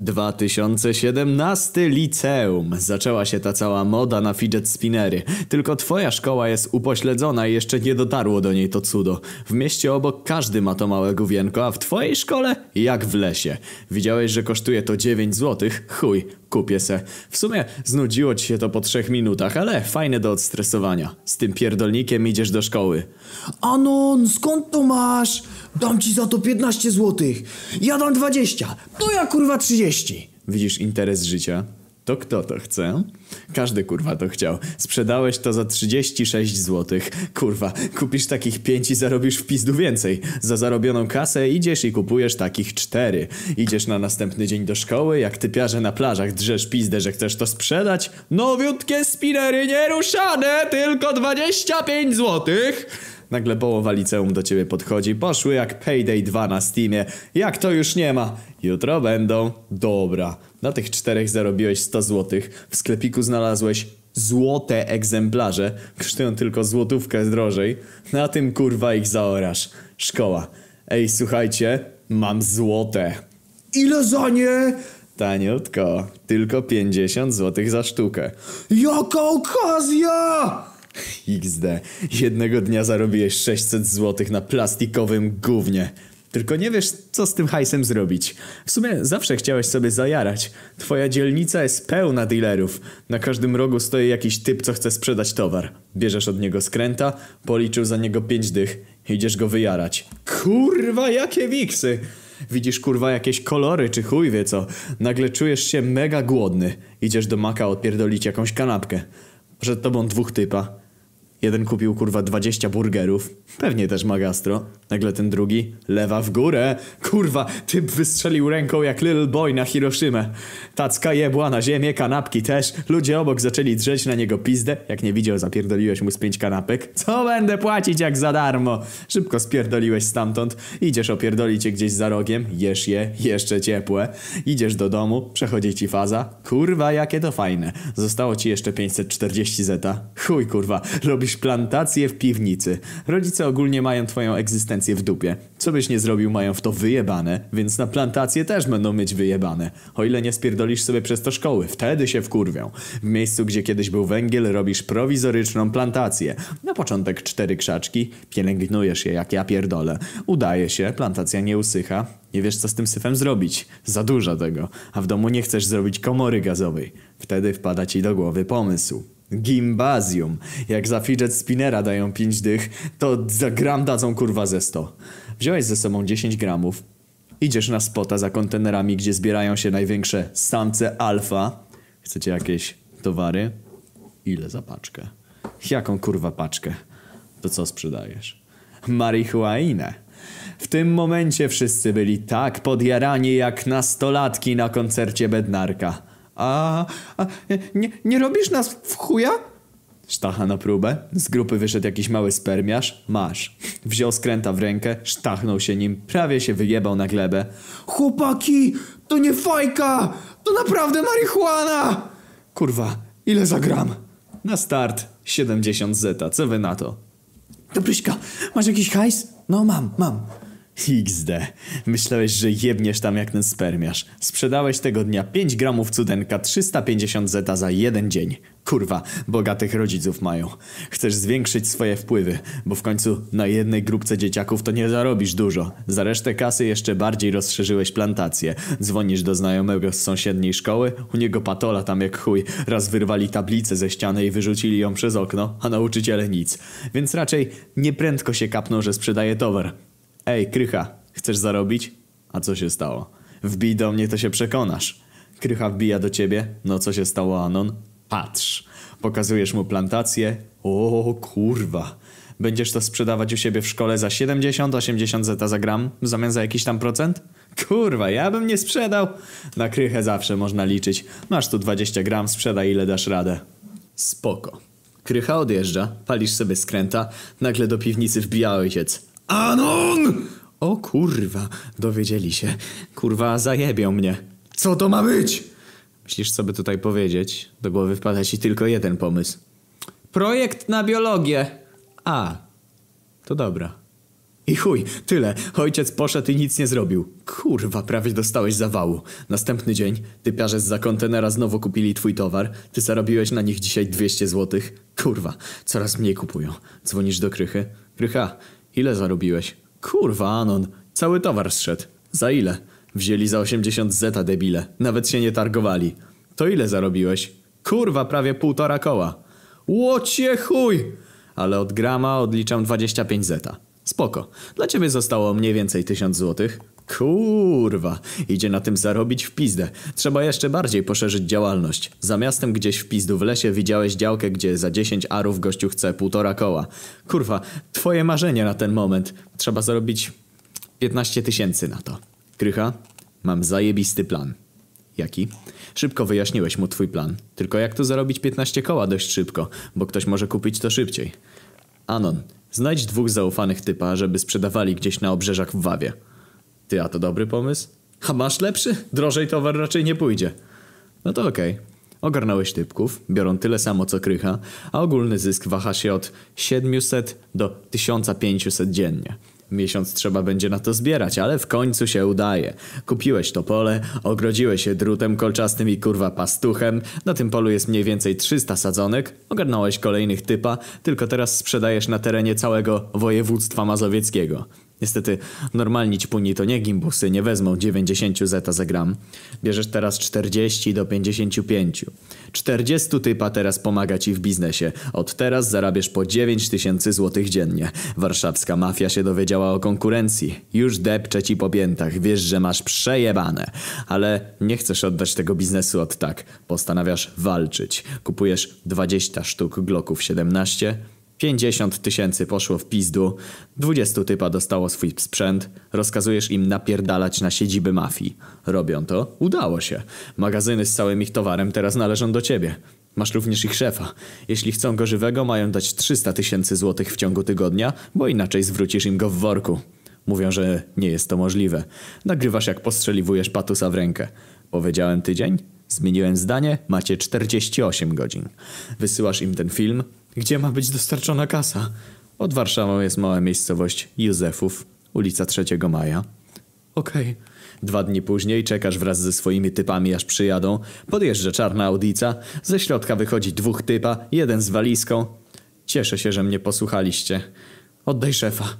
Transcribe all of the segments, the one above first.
2017 liceum. Zaczęła się ta cała moda na fidget spinnery. Tylko twoja szkoła jest upośledzona i jeszcze nie dotarło do niej to cudo. W mieście obok każdy ma to małe główienko, a w twojej szkole jak w lesie. Widziałeś, że kosztuje to 9 zł? Chuj, kupię se. W sumie znudziło ci się to po trzech minutach, ale fajne do odstresowania. Z tym pierdolnikiem idziesz do szkoły. Anon, skąd to masz? Dam ci za to 15 złotych. Ja dam 20. To ja kurwa 30. Widzisz interes życia? To kto to chce? Każdy kurwa to chciał. Sprzedałeś to za 36 zł. Kurwa, kupisz takich 5 i zarobisz w pizdu więcej. Za zarobioną kasę idziesz i kupujesz takich 4. Idziesz na następny dzień do szkoły, jak typiarze na plażach drzesz pizdę, że chcesz to sprzedać. Nowiutkie spinery nieruszane, tylko 25 złotych. Nagle połowa liceum do ciebie podchodzi. Poszły jak Payday 2 na Steamie. Jak to już nie ma? Jutro będą. Dobra. Na tych czterech zarobiłeś 100 złotych. W sklepiku znalazłeś złote egzemplarze. Kosztują tylko złotówkę drożej. Na tym kurwa ich zaorasz. Szkoła. Ej, słuchajcie. Mam złote. Ile za nie? Taniutko. Tylko 50 złotych za sztukę. Jaka okazja! XD. Jednego dnia zarobiłeś 600 zł na plastikowym gównie. Tylko nie wiesz, co z tym hajsem zrobić. W sumie zawsze chciałeś sobie zajarać. Twoja dzielnica jest pełna dealerów. Na każdym rogu stoi jakiś typ, co chce sprzedać towar. Bierzesz od niego skręta, policzył za niego 5 dych. Idziesz go wyjarać. Kurwa, jakie wiksy! Widzisz kurwa jakieś kolory czy chuj wie co. Nagle czujesz się mega głodny. Idziesz do maka odpierdolić jakąś kanapkę. Przed tobą dwóch typa. Jeden kupił kurwa 20 burgerów. Pewnie też ma gastro. Nagle ten drugi lewa w górę. Kurwa, typ wystrzelił ręką jak little boy na Hiroshimę. Tacka jebła na ziemię, kanapki też. Ludzie obok zaczęli drzeć na niego pizdę. Jak nie widział, zapierdoliłeś mu z pięć kanapek. Co będę płacić jak za darmo? Szybko spierdoliłeś stamtąd. Idziesz opierdolić je gdzieś za rogiem. Jesz je, jeszcze ciepłe. Idziesz do domu, przechodzi ci faza. Kurwa, jakie to fajne. Zostało ci jeszcze 540 zeta. Chuj kurwa, robisz plantację w piwnicy. Rodzice ogólnie mają twoją egzystencję w dupie. Co byś nie zrobił, mają w to wyjebane, więc na plantację też będą mieć wyjebane. O ile nie spierdolisz sobie przez to szkoły, wtedy się wkurwią. W miejscu, gdzie kiedyś był węgiel, robisz prowizoryczną plantację. Na początek cztery krzaczki, pielęgnujesz je jak ja pierdolę. Udaje się, plantacja nie usycha. Nie wiesz co z tym syfem zrobić. Za dużo tego. A w domu nie chcesz zrobić komory gazowej. Wtedy wpada ci do głowy pomysł. Gimbazium. Jak za fidget spinnera dają 5 dych, to za gram dadzą kurwa ze 100. Wziąłeś ze sobą 10 gramów. Idziesz na spota za kontenerami, gdzie zbierają się największe samce alfa. Chcecie jakieś towary? Ile za paczkę? Jaką kurwa paczkę? To co sprzedajesz? Marihuainę. W tym momencie wszyscy byli tak podjarani jak nastolatki na koncercie Bednarka. A, a nie, nie robisz nas w chuja? Sztacha na próbę. Z grupy wyszedł jakiś mały spermiarz. Masz. Wziął skręta w rękę, sztachnął się nim, prawie się wyjebał na glebę. Chłopaki, to nie fajka! To naprawdę marihuana! Kurwa, ile za gram? Na start 70 zeta, co wy na to? Dobryśka, masz jakiś hajs? No mam, mam. XD. Myślałeś, że jebniesz tam jak ten spermiarz. Sprzedałeś tego dnia 5 gramów cudenka, 350 zeta za jeden dzień. Kurwa, bogatych rodziców mają. Chcesz zwiększyć swoje wpływy, bo w końcu na jednej grupce dzieciaków to nie zarobisz dużo. Za resztę kasy jeszcze bardziej rozszerzyłeś plantację. Dzwonisz do znajomego z sąsiedniej szkoły, u niego patola tam jak chuj. Raz wyrwali tablicę ze ściany i wyrzucili ją przez okno, a nauczyciele nic. Więc raczej nieprędko się kapną, że sprzedaje towar. Ej, Krycha, chcesz zarobić? A co się stało? Wbij do mnie, to się przekonasz. Krycha wbija do ciebie. No co się stało, Anon? Patrz. Pokazujesz mu plantację. O kurwa. Będziesz to sprzedawać u siebie w szkole za 70-80 zeta za gram w zamian za jakiś tam procent? Kurwa, ja bym nie sprzedał. Na krychę zawsze można liczyć. Masz tu 20 gram, sprzedaj ile dasz radę. Spoko. Krycha odjeżdża, palisz sobie skręta, nagle do piwnicy wbija ojciec. Anon! O kurwa, dowiedzieli się. Kurwa, zajebią mnie. Co to ma być? Myślisz sobie tutaj powiedzieć? Do głowy wpada ci tylko jeden pomysł. Projekt na biologię. A, to dobra. I chuj, tyle. Ojciec poszedł i nic nie zrobił. Kurwa, prawie dostałeś zawału. Następny dzień, typiarze z kontenera znowu kupili twój towar. Ty zarobiłeś na nich dzisiaj 200 złotych. Kurwa, coraz mniej kupują. Dzwonisz do Krychy. Krycha, ile zarobiłeś? Kurwa, Anon, cały towar zszedł. Za ile? Wzięli za 80 zeta debile. Nawet się nie targowali. To ile zarobiłeś? Kurwa, prawie półtora koła. Łocie chuj! Ale od grama odliczam 25 zeta. Spoko. Dla ciebie zostało mniej więcej 1000 złotych. Kurwa, idzie na tym zarobić w pizdę. Trzeba jeszcze bardziej poszerzyć działalność. Za miastem gdzieś w pizdu w lesie widziałeś działkę, gdzie za 10 arów gościu chce półtora koła. Kurwa, twoje marzenie na ten moment. Trzeba zarobić 15 tysięcy na to. Krycha, mam zajebisty plan. Jaki? Szybko wyjaśniłeś mu twój plan. Tylko jak tu zarobić 15 koła dość szybko, bo ktoś może kupić to szybciej. Anon, znajdź dwóch zaufanych typa, żeby sprzedawali gdzieś na obrzeżach w Wawie. Ty, a to dobry pomysł? A masz lepszy? Drożej towar raczej nie pójdzie. No to okej. Ogarnąłeś typków, biorą tyle samo co krycha, a ogólny zysk waha się od 700 do 1500 dziennie. Miesiąc trzeba będzie na to zbierać, ale w końcu się udaje. Kupiłeś to pole, ogrodziłeś je drutem kolczastym i kurwa pastuchem. Na tym polu jest mniej więcej 300 sadzonek. Ogarnąłeś kolejnych typa, tylko teraz sprzedajesz na terenie całego województwa mazowieckiego. Niestety, normalni ćpuni to nie gimbusy, nie wezmą 90 zeta za gram. Bierzesz teraz 40 do 55. 40 typa teraz pomaga ci w biznesie. Od teraz zarabiasz po 9 tysięcy złotych dziennie. Warszawska mafia się dowiedziała o konkurencji. Już depcze ci po piętach, wiesz, że masz przejebane. Ale nie chcesz oddać tego biznesu od tak. Postanawiasz walczyć. Kupujesz 20 sztuk Glocków 17 50 tysięcy poszło w pizdu, 20 typa dostało swój sprzęt, rozkazujesz im napierdalać na siedziby mafii. Robią to? Udało się. Magazyny z całym ich towarem teraz należą do ciebie. Masz również ich szefa. Jeśli chcą go żywego, mają dać 300 tysięcy złotych w ciągu tygodnia, bo inaczej zwrócisz im go w worku. Mówią, że nie jest to możliwe. Nagrywasz jak postrzeliwujesz patusa w rękę. Powiedziałem tydzień? Zmieniłem zdanie? Macie 48 godzin. Wysyłasz im ten film, gdzie ma być dostarczona kasa? Pod Warszawą jest mała miejscowość Józefów, ulica 3 Maja. Okej. Dwa dni później czekasz wraz ze swoimi typami aż przyjadą. Podjeżdża czarna audica. Ze środka wychodzi dwóch typa, jeden z walizką. Cieszę się, że mnie posłuchaliście. Oddaj szefa.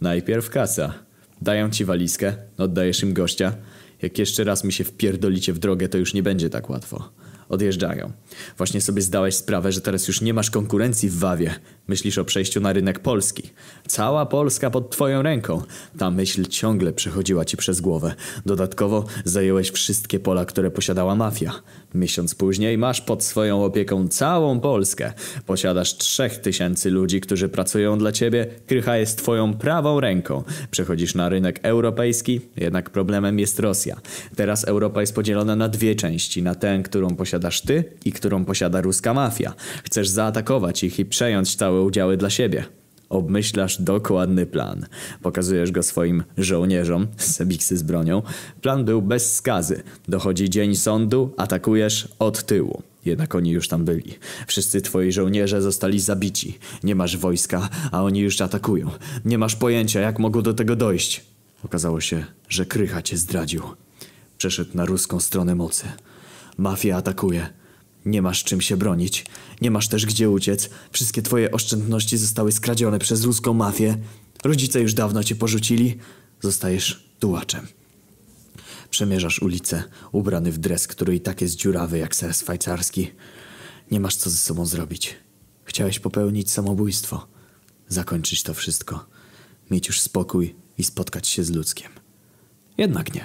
Najpierw kasa. Dają ci walizkę, oddajesz im gościa. Jak jeszcze raz mi się wpierdolicie w drogę, to już nie będzie tak łatwo. Odjeżdżają. Właśnie sobie zdałeś sprawę, że teraz już nie masz konkurencji w Wawie. Myślisz o przejściu na rynek polski. Cała Polska pod twoją ręką. Ta myśl ciągle przechodziła ci przez głowę. Dodatkowo zająłeś wszystkie pola, które posiadała mafia. Miesiąc później masz pod swoją opieką całą Polskę. Posiadasz trzech tysięcy ludzi, którzy pracują dla ciebie. Krycha jest twoją prawą ręką. Przechodzisz na rynek europejski, jednak problemem jest Rosja. Teraz Europa jest podzielona na dwie części. Na tę, którą posiadasz ty i którą posiada ruska mafia. Chcesz zaatakować ich i przejąć całe udziały dla siebie. Obmyślasz dokładny plan. Pokazujesz go swoim żołnierzom, sebiksy z bronią. Plan był bez skazy. Dochodzi dzień sądu, atakujesz od tyłu. Jednak oni już tam byli. Wszyscy twoi żołnierze zostali zabici. Nie masz wojska, a oni już atakują. Nie masz pojęcia, jak mogło do tego dojść. Okazało się, że Krycha cię zdradził. Przeszedł na ruską stronę mocy. Mafia atakuje. Nie masz czym się bronić. Nie masz też gdzie uciec. Wszystkie twoje oszczędności zostały skradzione przez ruską mafię. Rodzice już dawno cię porzucili. Zostajesz tułaczem. Przemierzasz ulicę, ubrany w dres, który i tak jest dziurawy jak ser szwajcarski. Nie masz co ze sobą zrobić. Chciałeś popełnić samobójstwo. Zakończyć to wszystko. Mieć już spokój i spotkać się z ludzkiem. Jednak nie.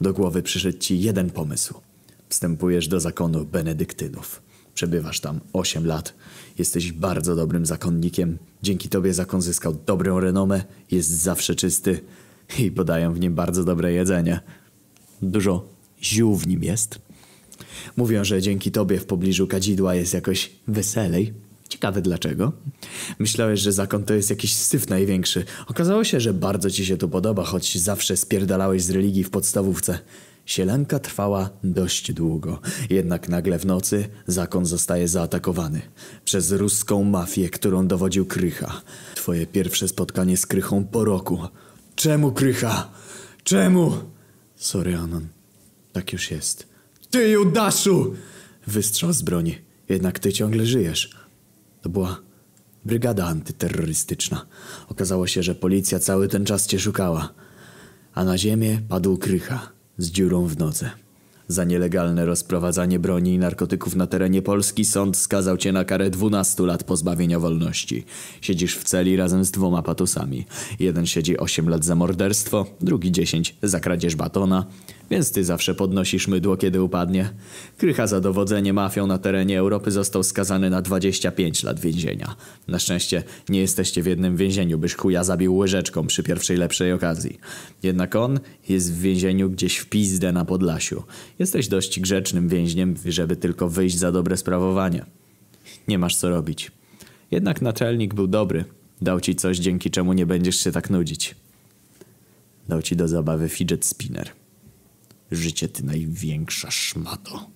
Do głowy przyszedł ci jeden pomysł. Wstępujesz do zakonu benedyktynów. Przebywasz tam 8 lat. Jesteś bardzo dobrym zakonnikiem. Dzięki tobie zakon zyskał dobrą renomę, jest zawsze czysty i podają w nim bardzo dobre jedzenie. Dużo ziół w nim jest. Mówią, że dzięki tobie w pobliżu kadzidła jest jakoś weselej. Ciekawe dlaczego. Myślałeś, że zakon to jest jakiś syf największy. Okazało się, że bardzo ci się tu podoba, choć zawsze spierdalałeś z religii w podstawówce. Sielanka trwała dość długo, jednak nagle w nocy zakon zostaje zaatakowany przez ruską mafię, którą dowodził Krycha. Twoje pierwsze spotkanie z Krychą po roku. Czemu Krycha? Czemu? Sorry, Anon. Tak już jest. Ty, Judaszu! Wystrzał z broni. Jednak ty ciągle żyjesz. To była brygada antyterrorystyczna. Okazało się, że policja cały ten czas cię szukała. A na ziemię padł Krycha z dziurą w nodze. Za nielegalne rozprowadzanie broni i narkotyków na terenie Polski sąd skazał cię na karę 12 lat pozbawienia wolności. Siedzisz w celi razem z dwoma patusami. Jeden siedzi 8 lat za morderstwo, drugi 10 za kradzież batona, więc ty zawsze podnosisz mydło, kiedy upadnie. Krycha za dowodzenie mafią na terenie Europy został skazany na 25 lat więzienia. Na szczęście nie jesteście w jednym więzieniu, byś chuja zabił łyżeczką przy pierwszej lepszej okazji. Jednak on jest w więzieniu gdzieś w pizdę na Podlasiu. Jesteś dość grzecznym więźniem, żeby tylko wyjść za dobre sprawowanie. Nie masz co robić. Jednak naczelnik był dobry. Dał ci coś, dzięki czemu nie będziesz się tak nudzić. Dał ci do zabawy fidget spinner. Życie ty największa szmato.